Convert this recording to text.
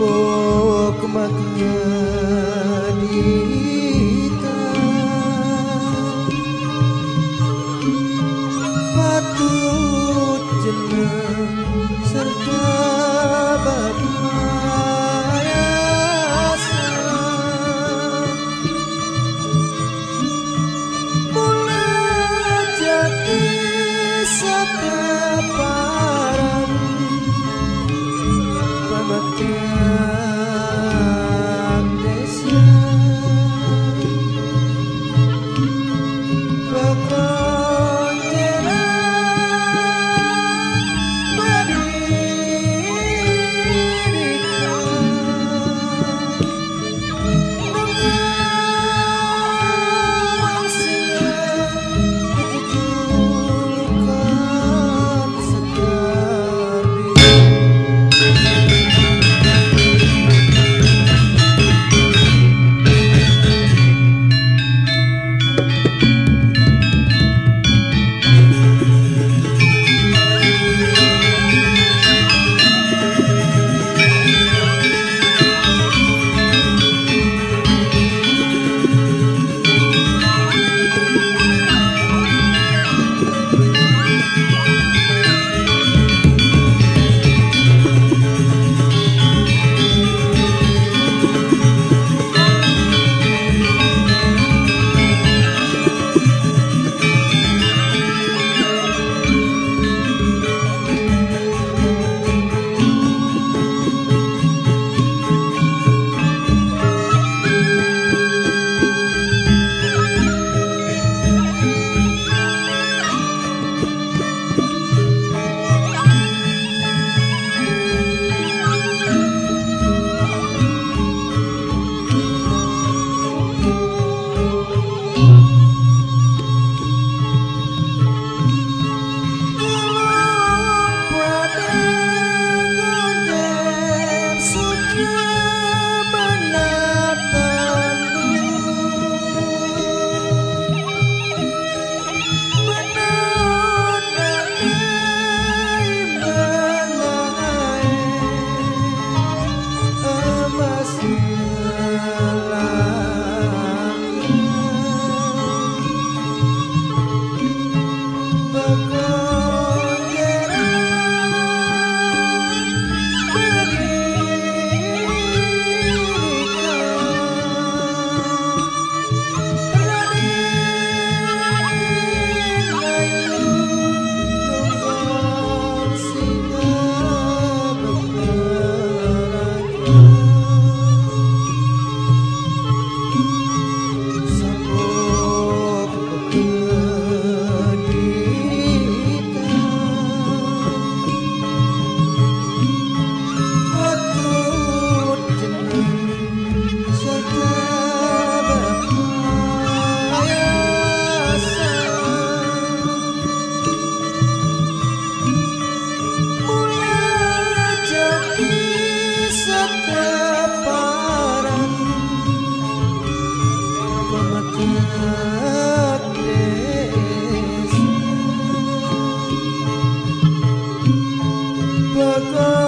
hikmatnya kita patut jenang Bhagavad